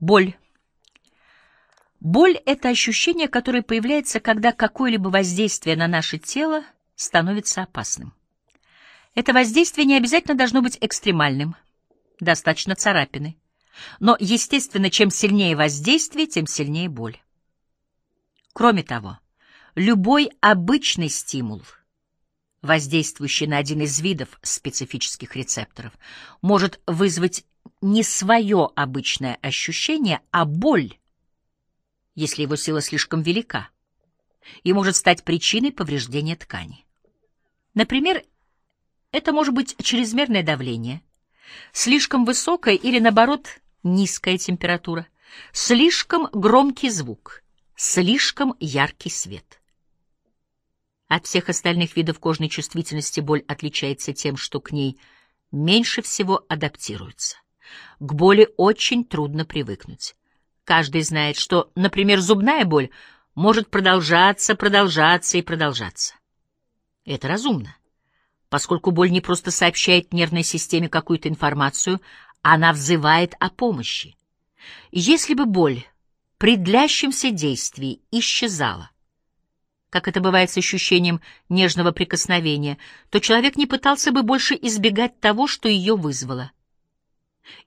Боль. Боль — это ощущение, которое появляется, когда какое-либо воздействие на наше тело становится опасным. Это воздействие не обязательно должно быть экстремальным, достаточно царапины. Но, естественно, чем сильнее воздействие, тем сильнее боль. Кроме того, любой обычный стимул, воздействующий на один из видов специфических рецепторов, может вызвать не свое обычное ощущение, а боль, если его сила слишком велика, и может стать причиной повреждения ткани. Например, это может быть чрезмерное давление, слишком высокая или, наоборот, низкая температура, слишком громкий звук, слишком яркий свет. От всех остальных видов кожной чувствительности боль отличается тем, что к ней меньше всего адаптируется. К боли очень трудно привыкнуть. Каждый знает, что, например, зубная боль может продолжаться, продолжаться и продолжаться. Это разумно, поскольку боль не просто сообщает нервной системе какую-то информацию, она взывает о помощи. Если бы боль при длящемся действии исчезала, как это бывает с ощущением нежного прикосновения, то человек не пытался бы больше избегать того, что ее вызвало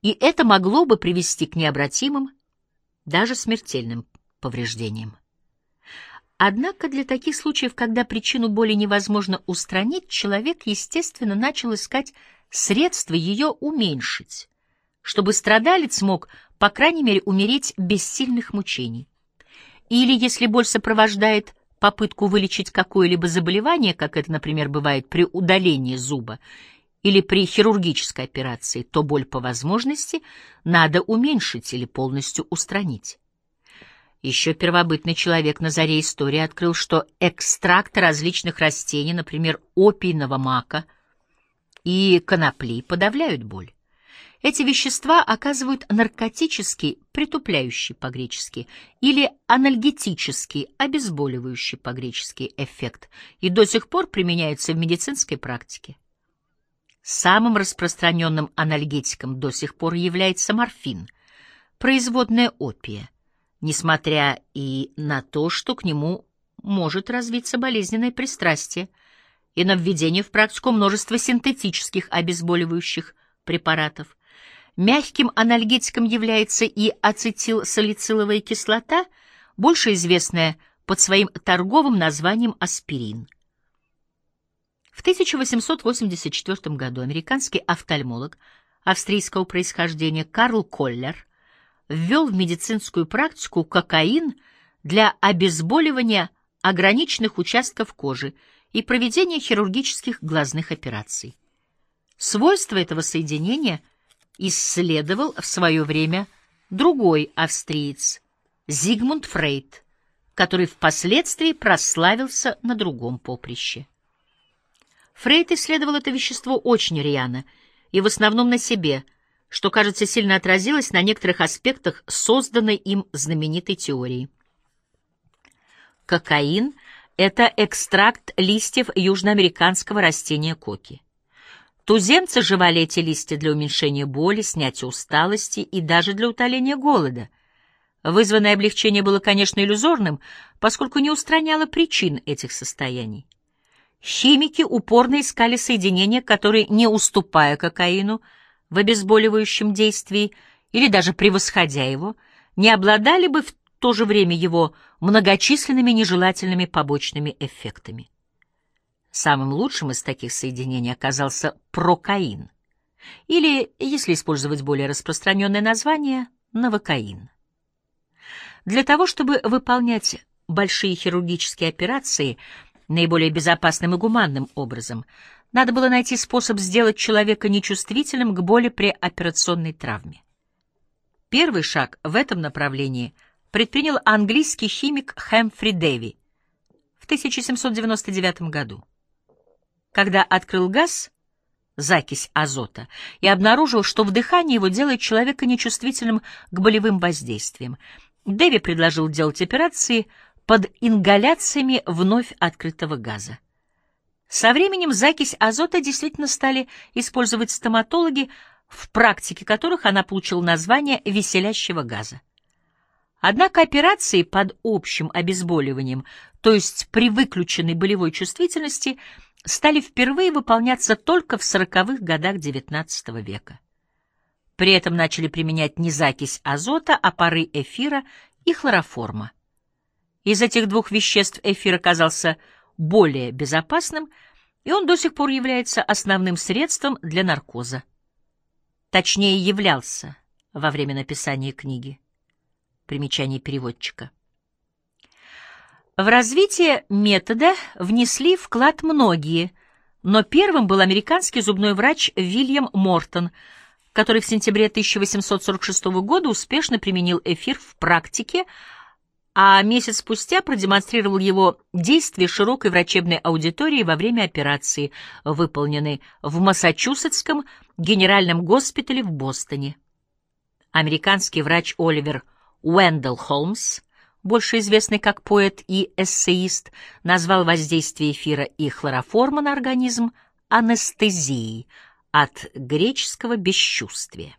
и это могло бы привести к необратимым, даже смертельным повреждениям. Однако для таких случаев, когда причину боли невозможно устранить, человек, естественно, начал искать средства ее уменьшить, чтобы страдалец мог, по крайней мере, умереть без сильных мучений. Или, если боль сопровождает попытку вылечить какое-либо заболевание, как это, например, бывает при удалении зуба, или при хирургической операции, то боль по возможности надо уменьшить или полностью устранить. Еще первобытный человек на заре истории открыл, что экстракты различных растений, например, опийного мака и конопли, подавляют боль. Эти вещества оказывают наркотический, притупляющий по-гречески, или анальгетический, обезболивающий по-гречески эффект и до сих пор применяются в медицинской практике. Самым распространенным анальгетиком до сих пор является морфин, производная опия, несмотря и на то, что к нему может развиться болезненное пристрастие, и на введение в практику множества синтетических обезболивающих препаратов. Мягким анальгетиком является и ацетилсалициловая кислота, больше известная под своим торговым названием аспирин. В 1884 году американский офтальмолог австрийского происхождения Карл Коллер ввел в медицинскую практику кокаин для обезболивания ограниченных участков кожи и проведения хирургических глазных операций. Свойства этого соединения исследовал в свое время другой австриец, Зигмунд Фрейд, который впоследствии прославился на другом поприще. Фрейд исследовал это вещество очень рьяно и в основном на себе, что, кажется, сильно отразилось на некоторых аспектах созданной им знаменитой теории. Кокаин — это экстракт листьев южноамериканского растения коки. Туземцы жевали эти листья для уменьшения боли, снятия усталости и даже для утоления голода. Вызванное облегчение было, конечно, иллюзорным, поскольку не устраняло причин этих состояний. Химики упорно искали соединения, которые, не уступая кокаину в обезболивающем действии или даже превосходя его, не обладали бы в то же время его многочисленными нежелательными побочными эффектами. Самым лучшим из таких соединений оказался прокаин, или, если использовать более распространенное название, новокаин. Для того, чтобы выполнять большие хирургические операции – наиболее безопасным и гуманным образом. Надо было найти способ сделать человека нечувствительным к боли при операционной травме. Первый шаг в этом направлении предпринял английский химик Хэмфри Дэви в 1799 году, когда открыл газ, закись азота, и обнаружил, что вдыхание его делает человека нечувствительным к болевым воздействиям. Дэви предложил делать операции под ингаляциями вновь открытого газа. Со временем закись азота действительно стали использовать стоматологи в практике которых она получила название веселящего газа. Однако операции под общим обезболиванием, то есть при выключенной болевой чувствительности, стали впервые выполняться только в сороковых годах XIX века. При этом начали применять не закись азота, а пары эфира и хлороформа. Из этих двух веществ эфир оказался более безопасным, и он до сих пор является основным средством для наркоза. Точнее, являлся во время написания книги. Примечание переводчика. В развитие метода внесли вклад многие, но первым был американский зубной врач Вильям Мортон, который в сентябре 1846 года успешно применил эфир в практике, а месяц спустя продемонстрировал его действие широкой врачебной аудитории во время операции, выполненной в Массачусетском генеральном госпитале в Бостоне. Американский врач Оливер Уэндell Холмс, больше известный как поэт и эссеист, назвал воздействие эфира и хлороформа на организм анестезией от греческого бесчувствия.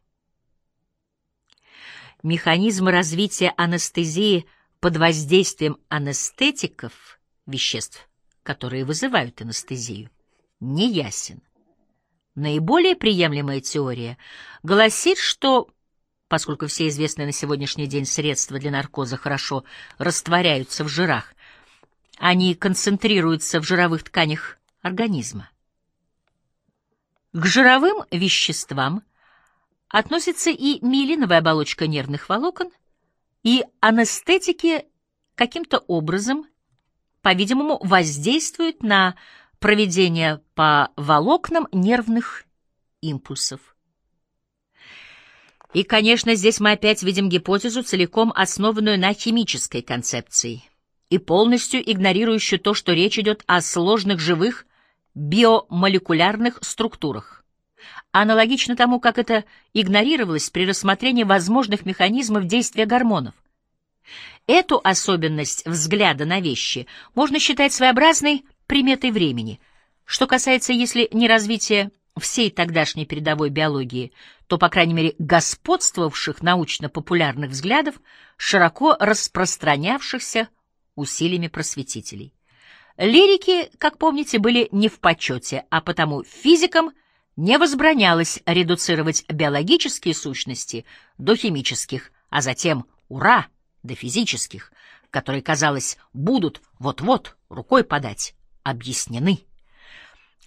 Механизм развития анестезии – под воздействием анестетиков, веществ, которые вызывают анестезию, не ясен. Наиболее приемлемая теория гласит, что, поскольку все известные на сегодняшний день средства для наркоза хорошо растворяются в жирах, они концентрируются в жировых тканях организма. К жировым веществам относится и миелиновая оболочка нервных волокон, и анестетики каким-то образом, по-видимому, воздействуют на проведение по волокнам нервных импульсов. И, конечно, здесь мы опять видим гипотезу, целиком основанную на химической концепции и полностью игнорирующую то, что речь идет о сложных живых биомолекулярных структурах аналогично тому, как это игнорировалось при рассмотрении возможных механизмов действия гормонов. Эту особенность взгляда на вещи можно считать своеобразной приметой времени. Что касается, если не развития всей тогдашней передовой биологии, то, по крайней мере, господствовавших научно-популярных взглядов, широко распространявшихся усилиями просветителей. Лирики, как помните, были не в почете, а потому физикам – не возбранялось редуцировать биологические сущности до химических, а затем, ура, до физических, которые, казалось, будут вот-вот рукой подать, объяснены.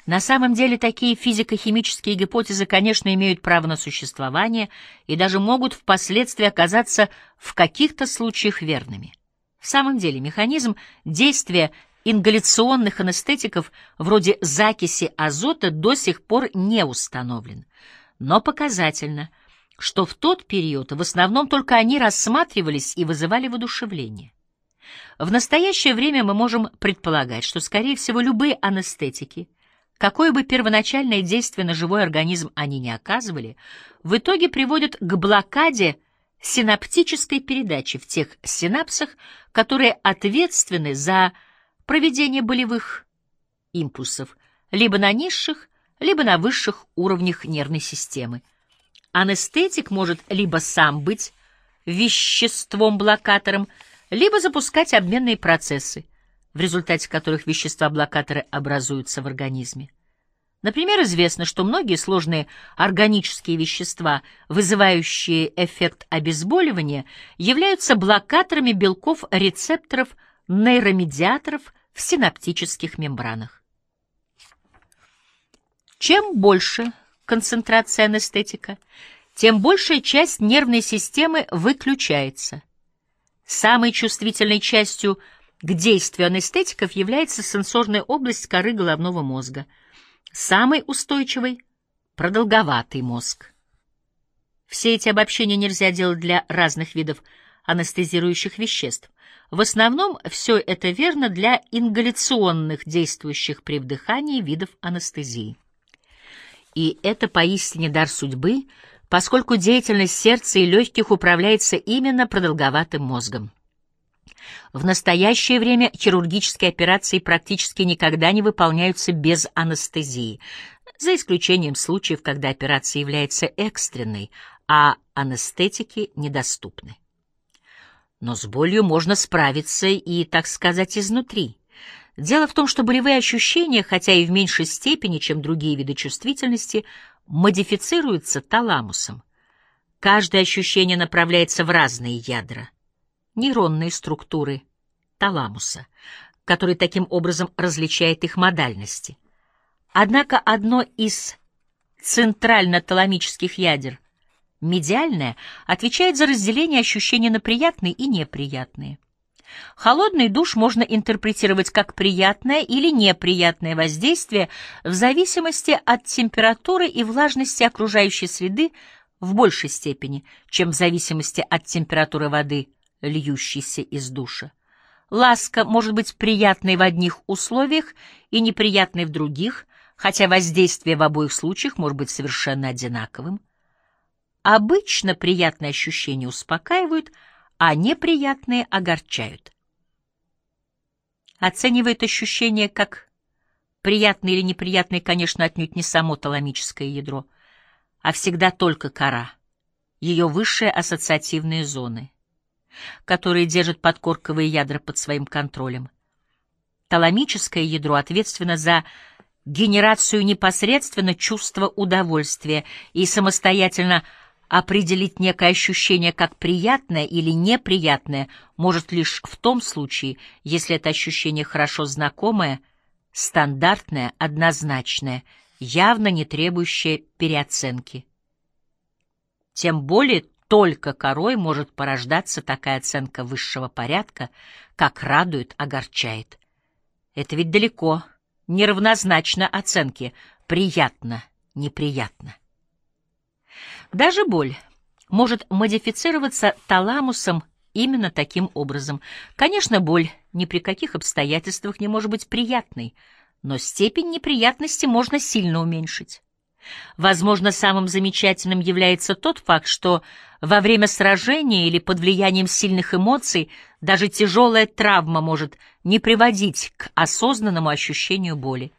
На самом деле такие физико-химические гипотезы, конечно, имеют право на существование и даже могут впоследствии оказаться в каких-то случаях верными. В самом деле механизм действия ингаляционных анестетиков вроде закиси азота до сих пор не установлен. Но показательно, что в тот период в основном только они рассматривались и вызывали воодушевление. В настоящее время мы можем предполагать, что, скорее всего, любые анестетики, какое бы первоначальное действие на живой организм они не оказывали, в итоге приводят к блокаде синаптической передачи в тех синапсах, которые ответственны за проведение болевых импульсов либо на низших, либо на высших уровнях нервной системы. Анестетик может либо сам быть веществом-блокатором, либо запускать обменные процессы, в результате которых вещества-блокаторы образуются в организме. Например, известно, что многие сложные органические вещества, вызывающие эффект обезболивания, являются блокаторами белков рецепторов нейромедиаторов в синаптических мембранах. Чем больше концентрация анестетика, тем большая часть нервной системы выключается. Самой чувствительной частью к действию анестетиков является сенсорная область коры головного мозга, самой устойчивой — продолговатый мозг. Все эти обобщения нельзя делать для разных видов анестезирующих веществ. В основном все это верно для ингаляционных, действующих при вдыхании видов анестезии. И это поистине дар судьбы, поскольку деятельность сердца и легких управляется именно продолговатым мозгом. В настоящее время хирургические операции практически никогда не выполняются без анестезии. за исключением случаев, когда операция является экстренной, а анестетики недоступны. Но с болью можно справиться и, так сказать, изнутри. Дело в том, что болевые ощущения, хотя и в меньшей степени, чем другие виды чувствительности, модифицируются таламусом. Каждое ощущение направляется в разные ядра, нейронные структуры таламуса, который таким образом различает их модальности. Однако одно из центрально-таламических ядер, медиальное, отвечает за разделение ощущений на приятные и неприятные. Холодный душ можно интерпретировать как приятное или неприятное воздействие в зависимости от температуры и влажности окружающей среды в большей степени, чем в зависимости от температуры воды, льющейся из душа. Ласка может быть приятной в одних условиях и неприятной в других, хотя воздействие в обоих случаях может быть совершенно одинаковым. Обычно приятные ощущения успокаивают, а неприятные огорчают. Оценивает ощущения как приятные или неприятные, конечно, отнюдь не само таламическое ядро, а всегда только кора, ее высшие ассоциативные зоны, которые держат подкорковые ядра под своим контролем. Таламическое ядро ответственно за генерацию непосредственно чувства удовольствия и самостоятельно Определить некое ощущение как приятное или неприятное может лишь в том случае, если это ощущение хорошо знакомое, стандартное, однозначное, явно не требующее переоценки. Тем более только корой может порождаться такая оценка высшего порядка, как радует, огорчает. Это ведь далеко неравнозначно оценке «приятно», «неприятно». Даже боль может модифицироваться таламусом именно таким образом. Конечно, боль ни при каких обстоятельствах не может быть приятной, но степень неприятности можно сильно уменьшить. Возможно, самым замечательным является тот факт, что во время сражения или под влиянием сильных эмоций даже тяжелая травма может не приводить к осознанному ощущению боли.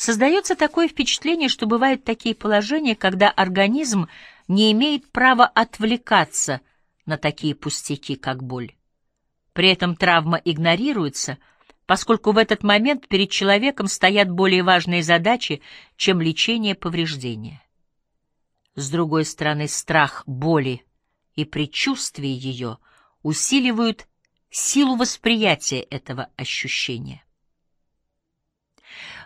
Создается такое впечатление, что бывают такие положения, когда организм не имеет права отвлекаться на такие пустяки, как боль. При этом травма игнорируется, поскольку в этот момент перед человеком стоят более важные задачи, чем лечение повреждения. С другой стороны, страх боли и предчувствие ее усиливают силу восприятия этого ощущения.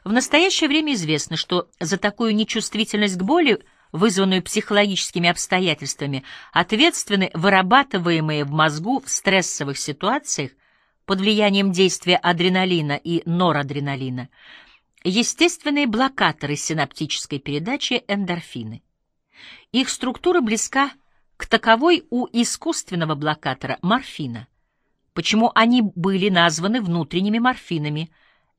В настоящее время известно, что за такую нечувствительность к боли, вызванную психологическими обстоятельствами, ответственны вырабатываемые в мозгу в стрессовых ситуациях под влиянием действия адреналина и норадреналина естественные блокаторы синаптической передачи эндорфины. Их структура близка к таковой у искусственного блокатора морфина. Почему они были названы внутренними морфинами,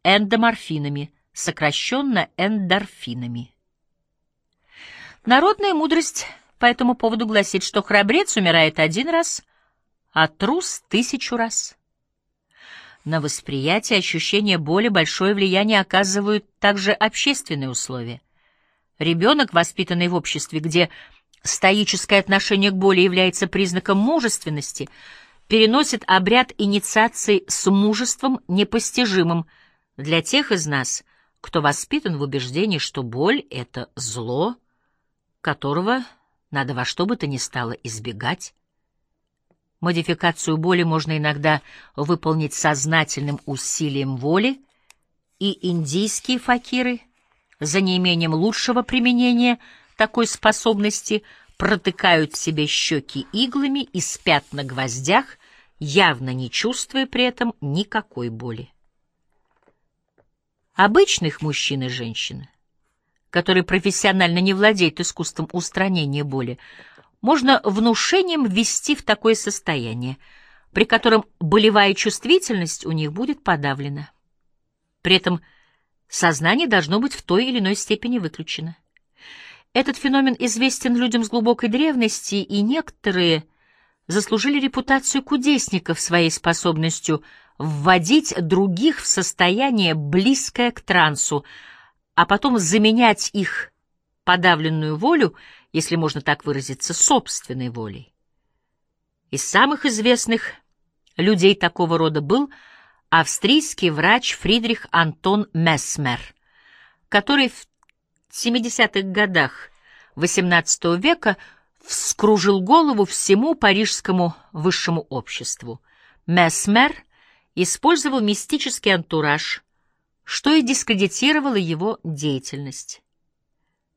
эндоморфинами, сокращенно эндорфинами. Народная мудрость по этому поводу гласит, что храбрец умирает один раз, а трус — тысячу раз. На восприятие ощущения боли большое влияние оказывают также общественные условия. Ребенок, воспитанный в обществе, где стоическое отношение к боли является признаком мужественности, переносит обряд инициации с мужеством непостижимым для тех из нас — кто воспитан в убеждении, что боль — это зло, которого надо во что бы то ни стало избегать. Модификацию боли можно иногда выполнить сознательным усилием воли, и индийские факиры, за неимением лучшего применения такой способности, протыкают себе щеки иглами и спят на гвоздях, явно не чувствуя при этом никакой боли обычных мужчин и женщин, которые профессионально не владеют искусством устранения боли, можно внушением ввести в такое состояние, при котором болевая чувствительность у них будет подавлена. При этом сознание должно быть в той или иной степени выключено. Этот феномен известен людям с глубокой древности, и некоторые заслужили репутацию кудесников своей способностью – вводить других в состояние, близкое к трансу, а потом заменять их подавленную волю, если можно так выразиться, собственной волей. Из самых известных людей такого рода был австрийский врач Фридрих Антон Месмер, который в 70-х годах XVIII века вскружил голову всему парижскому высшему обществу. Месмер использовал мистический антураж, что и дискредитировало его деятельность.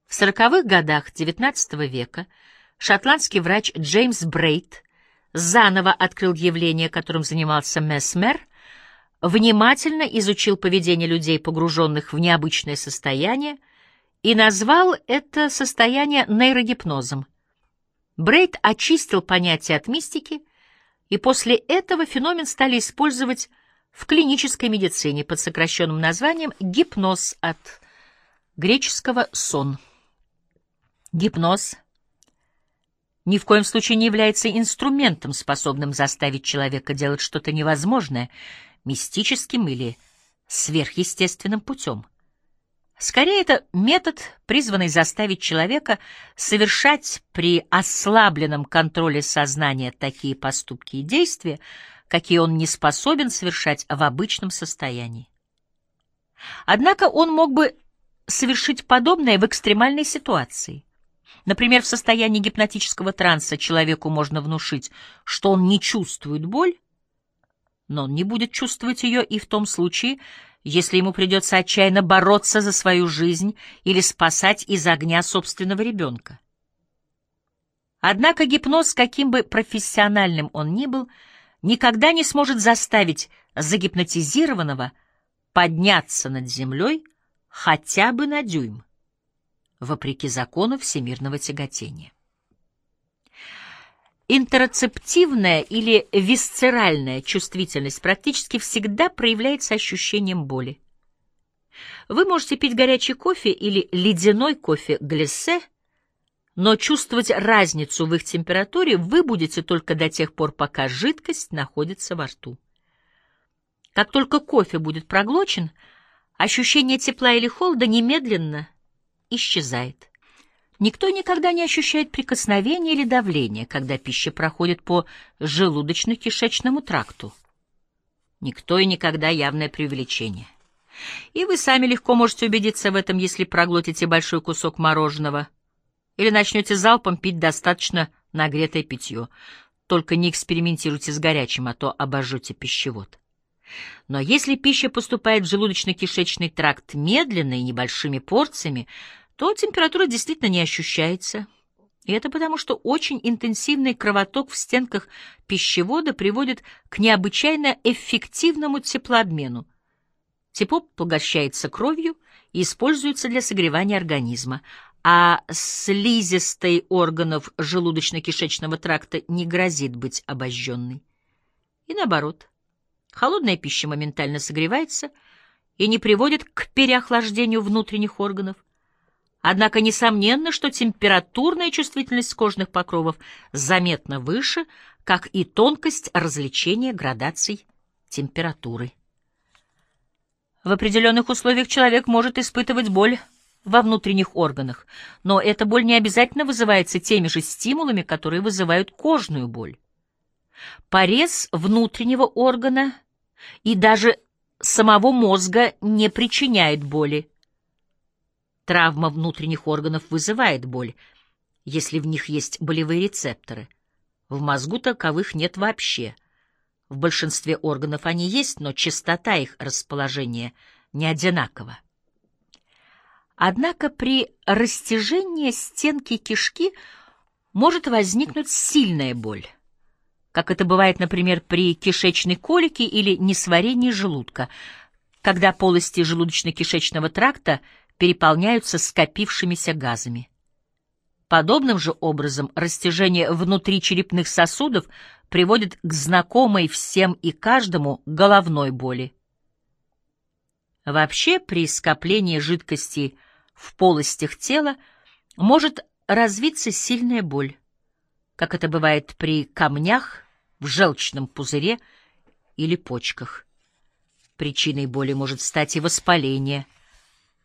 В сороковых годах XIX века шотландский врач Джеймс Брейт заново открыл явление, которым занимался Месмер, внимательно изучил поведение людей, погруженных в необычное состояние, и назвал это состояние нейрогипнозом. Брейт очистил понятие от мистики, и после этого феномен стали использовать в клинической медицине под сокращенным названием гипноз от греческого «сон». Гипноз ни в коем случае не является инструментом, способным заставить человека делать что-то невозможное, мистическим или сверхъестественным путем. Скорее, это метод, призванный заставить человека совершать при ослабленном контроле сознания такие поступки и действия, какие он не способен совершать в обычном состоянии. Однако он мог бы совершить подобное в экстремальной ситуации. Например, в состоянии гипнотического транса человеку можно внушить, что он не чувствует боль, но он не будет чувствовать ее и в том случае, если ему придется отчаянно бороться за свою жизнь или спасать из огня собственного ребенка. Однако гипноз, каким бы профессиональным он ни был, никогда не сможет заставить загипнотизированного подняться над землей хотя бы на дюйм, вопреки закону всемирного тяготения. Интероцептивная или висцеральная чувствительность практически всегда проявляется ощущением боли. Вы можете пить горячий кофе или ледяной кофе глиссе, но чувствовать разницу в их температуре вы будете только до тех пор, пока жидкость находится во рту. Как только кофе будет проглочен, ощущение тепла или холода немедленно исчезает. Никто никогда не ощущает прикосновения или давления, когда пища проходит по желудочно-кишечному тракту. Никто и никогда явное преувеличение. И вы сами легко можете убедиться в этом, если проглотите большой кусок мороженого или начнете залпом пить достаточно нагретое питье. Только не экспериментируйте с горячим, а то обожжете пищевод. Но если пища поступает в желудочно-кишечный тракт медленно и небольшими порциями, то температура действительно не ощущается. И это потому, что очень интенсивный кровоток в стенках пищевода приводит к необычайно эффективному теплообмену. Тепло поглощается кровью и используется для согревания организма, а слизистой органов желудочно-кишечного тракта не грозит быть обожженной. И наоборот, холодная пища моментально согревается и не приводит к переохлаждению внутренних органов, Однако несомненно, что температурная чувствительность кожных покровов заметно выше, как и тонкость различения градаций температуры. В определенных условиях человек может испытывать боль во внутренних органах, но эта боль не обязательно вызывается теми же стимулами, которые вызывают кожную боль. Порез внутреннего органа и даже самого мозга не причиняет боли. Травма внутренних органов вызывает боль, если в них есть болевые рецепторы. В мозгу таковых нет вообще. В большинстве органов они есть, но частота их расположения не одинакова. Однако при растяжении стенки кишки может возникнуть сильная боль, как это бывает, например, при кишечной колике или несварении желудка, когда полости желудочно-кишечного тракта переполняются скопившимися газами. Подобным же образом растяжение внутричерепных сосудов приводит к знакомой всем и каждому головной боли. Вообще, при скоплении жидкости в полостях тела может развиться сильная боль, как это бывает при камнях в желчном пузыре или почках. Причиной боли может стать и воспаление –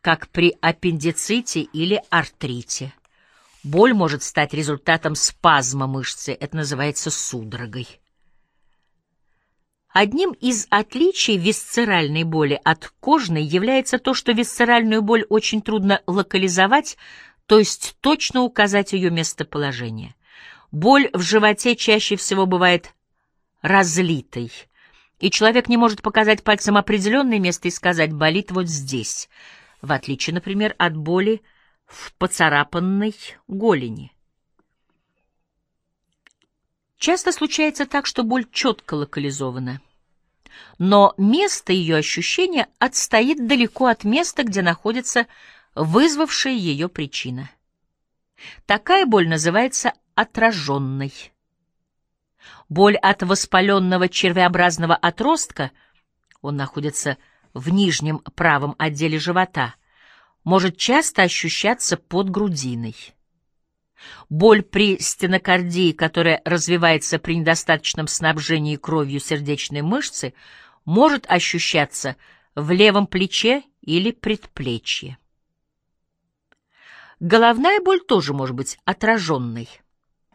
как при аппендиците или артрите. Боль может стать результатом спазма мышцы, это называется судорогой. Одним из отличий висцеральной боли от кожной является то, что висцеральную боль очень трудно локализовать, то есть точно указать ее местоположение. Боль в животе чаще всего бывает разлитой, и человек не может показать пальцем определенное место и сказать «болит вот здесь», в отличие, например, от боли в поцарапанной голени. Часто случается так, что боль четко локализована, но место ее ощущения отстоит далеко от места, где находится вызвавшая ее причина. Такая боль называется отраженной. Боль от воспаленного червеобразного отростка, он находится в нижнем правом отделе живота, может часто ощущаться под грудиной. Боль при стенокардии, которая развивается при недостаточном снабжении кровью сердечной мышцы, может ощущаться в левом плече или предплечье. Головная боль тоже может быть отраженной,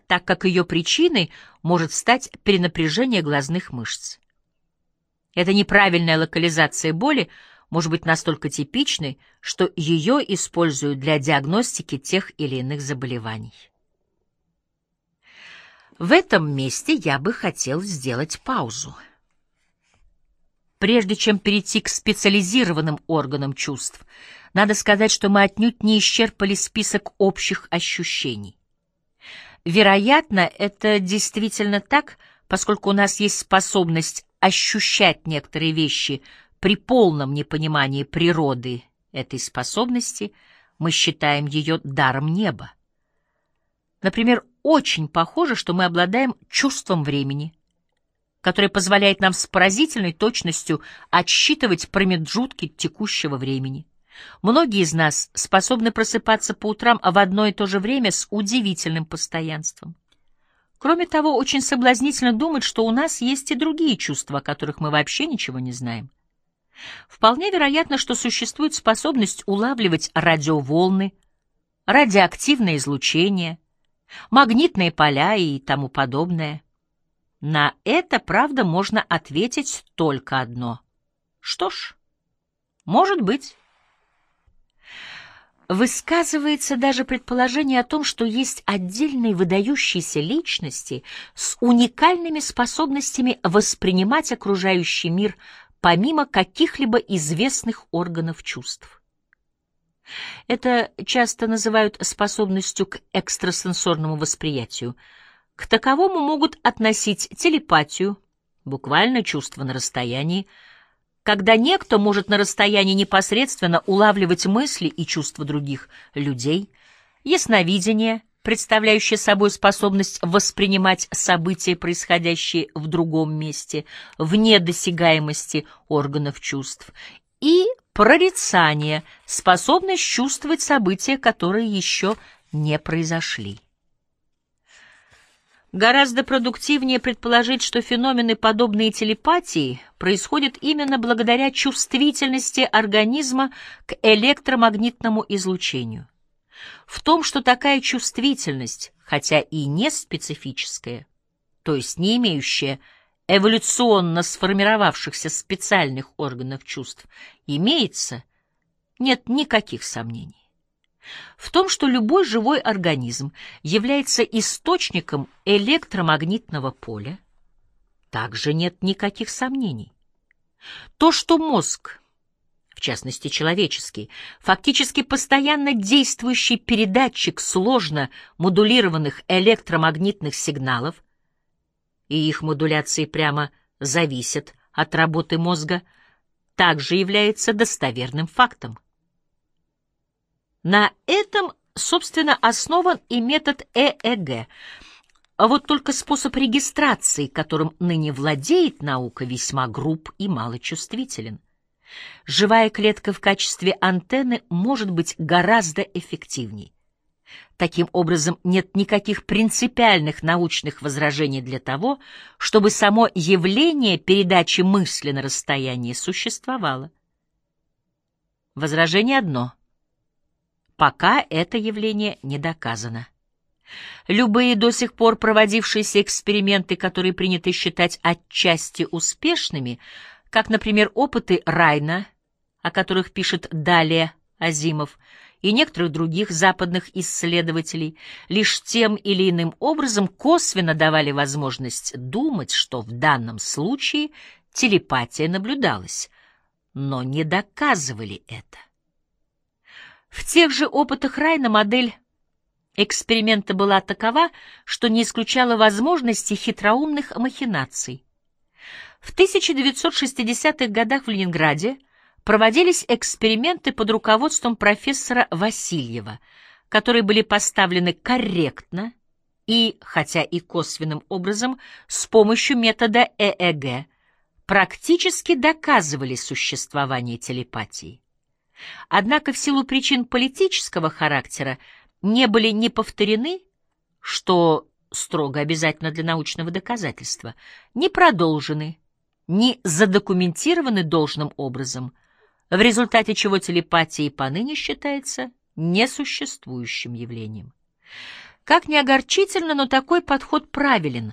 так как ее причиной может стать перенапряжение глазных мышц. Эта неправильная локализация боли может быть настолько типичной, что ее используют для диагностики тех или иных заболеваний. В этом месте я бы хотел сделать паузу. Прежде чем перейти к специализированным органам чувств, надо сказать, что мы отнюдь не исчерпали список общих ощущений. Вероятно, это действительно так, поскольку у нас есть способность ощущать некоторые вещи при полном непонимании природы этой способности, мы считаем ее даром неба. Например, очень похоже, что мы обладаем чувством времени, которое позволяет нам с поразительной точностью отсчитывать промежутки текущего времени. Многие из нас способны просыпаться по утрам в одно и то же время с удивительным постоянством. Кроме того, очень соблазнительно думать, что у нас есть и другие чувства, о которых мы вообще ничего не знаем. Вполне вероятно, что существует способность улавливать радиоволны, радиоактивное излучение, магнитные поля и тому подобное. На это, правда, можно ответить только одно. Что ж, может быть. Высказывается даже предположение о том, что есть отдельные выдающиеся личности с уникальными способностями воспринимать окружающий мир помимо каких-либо известных органов чувств. Это часто называют способностью к экстрасенсорному восприятию. К таковому могут относить телепатию, буквально чувство на расстоянии, когда некто может на расстоянии непосредственно улавливать мысли и чувства других людей, ясновидение, представляющее собой способность воспринимать события, происходящие в другом месте, вне досягаемости органов чувств, и прорицание, способность чувствовать события, которые еще не произошли. Гораздо продуктивнее предположить, что феномены, подобные телепатии, происходят именно благодаря чувствительности организма к электромагнитному излучению. В том, что такая чувствительность, хотя и не специфическая, то есть не имеющая эволюционно сформировавшихся специальных органов чувств, имеется, нет никаких сомнений. В том, что любой живой организм является источником электромагнитного поля, также нет никаких сомнений. То, что мозг, в частности человеческий, фактически постоянно действующий передатчик сложно модулированных электромагнитных сигналов, и их модуляции прямо зависят от работы мозга, также является достоверным фактом. На этом, собственно, основан и метод ЭЭГ. А вот только способ регистрации, которым ныне владеет наука, весьма груб и малочувствителен. Живая клетка в качестве антенны может быть гораздо эффективней. Таким образом, нет никаких принципиальных научных возражений для того, чтобы само явление передачи мысли на расстоянии существовало. Возражение одно — пока это явление не доказано. Любые до сих пор проводившиеся эксперименты, которые принято считать отчасти успешными, как, например, опыты Райна, о которых пишет далее Азимов, и некоторых других западных исследователей, лишь тем или иным образом косвенно давали возможность думать, что в данном случае телепатия наблюдалась, но не доказывали это. В тех же опытах Райна модель эксперимента была такова, что не исключала возможности хитроумных махинаций. В 1960-х годах в Ленинграде проводились эксперименты под руководством профессора Васильева, которые были поставлены корректно и, хотя и косвенным образом, с помощью метода ЭЭГ, практически доказывали существование телепатии. Однако в силу причин политического характера не были не повторены, что строго обязательно для научного доказательства, не продолжены, не задокументированы должным образом – в результате чего телепатия поныне считается несуществующим явлением. Как ни огорчительно, но такой подход правилен,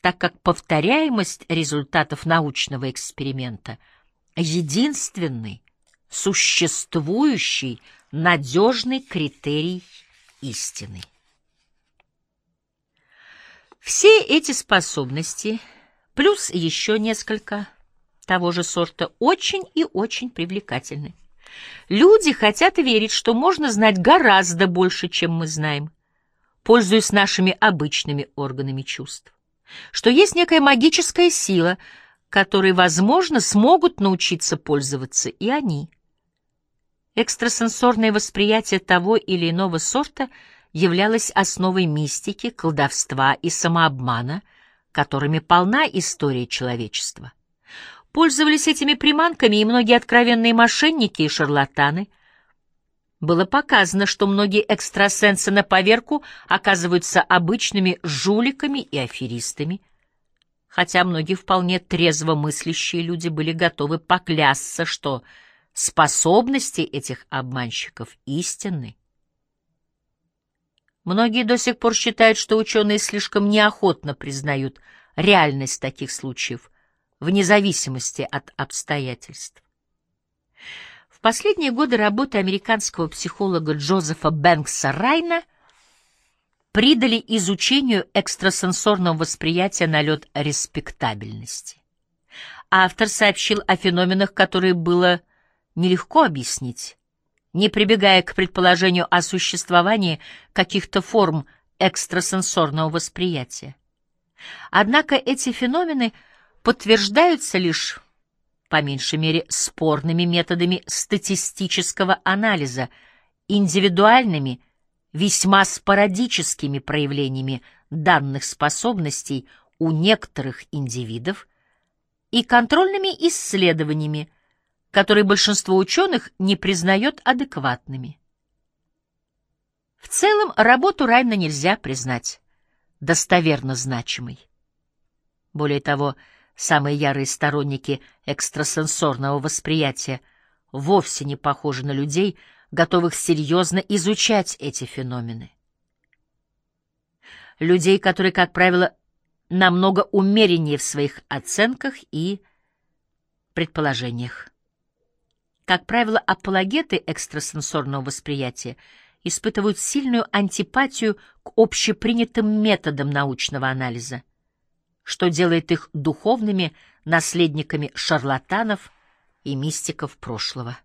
так как повторяемость результатов научного эксперимента — единственный, существующий, надежный критерий истины. Все эти способности, плюс еще несколько — того же сорта очень и очень привлекательны. Люди хотят верить, что можно знать гораздо больше, чем мы знаем, пользуясь нашими обычными органами чувств. Что есть некая магическая сила, которой, возможно, смогут научиться пользоваться и они. Экстрасенсорное восприятие того или иного сорта являлось основой мистики, колдовства и самообмана, которыми полна история человечества. Пользовались этими приманками и многие откровенные мошенники и шарлатаны. Было показано, что многие экстрасенсы на поверку оказываются обычными жуликами и аферистами, хотя многие вполне трезво мыслящие люди были готовы поклясться, что способности этих обманщиков истинны. Многие до сих пор считают, что ученые слишком неохотно признают реальность таких случаев — вне зависимости от обстоятельств. В последние годы работы американского психолога Джозефа Бэнкса Райна придали изучению экстрасенсорного восприятия налет респектабельности. Автор сообщил о феноменах, которые было нелегко объяснить, не прибегая к предположению о существовании каких-то форм экстрасенсорного восприятия. Однако эти феномены – подтверждаются лишь, по меньшей мере, спорными методами статистического анализа, индивидуальными, весьма спорадическими проявлениями данных способностей у некоторых индивидов и контрольными исследованиями, которые большинство ученых не признает адекватными. В целом, работу Райна нельзя признать достоверно значимой. Более того, Самые ярые сторонники экстрасенсорного восприятия вовсе не похожи на людей, готовых серьезно изучать эти феномены. Людей, которые, как правило, намного умереннее в своих оценках и предположениях. Как правило, апологеты экстрасенсорного восприятия испытывают сильную антипатию к общепринятым методам научного анализа что делает их духовными наследниками шарлатанов и мистиков прошлого.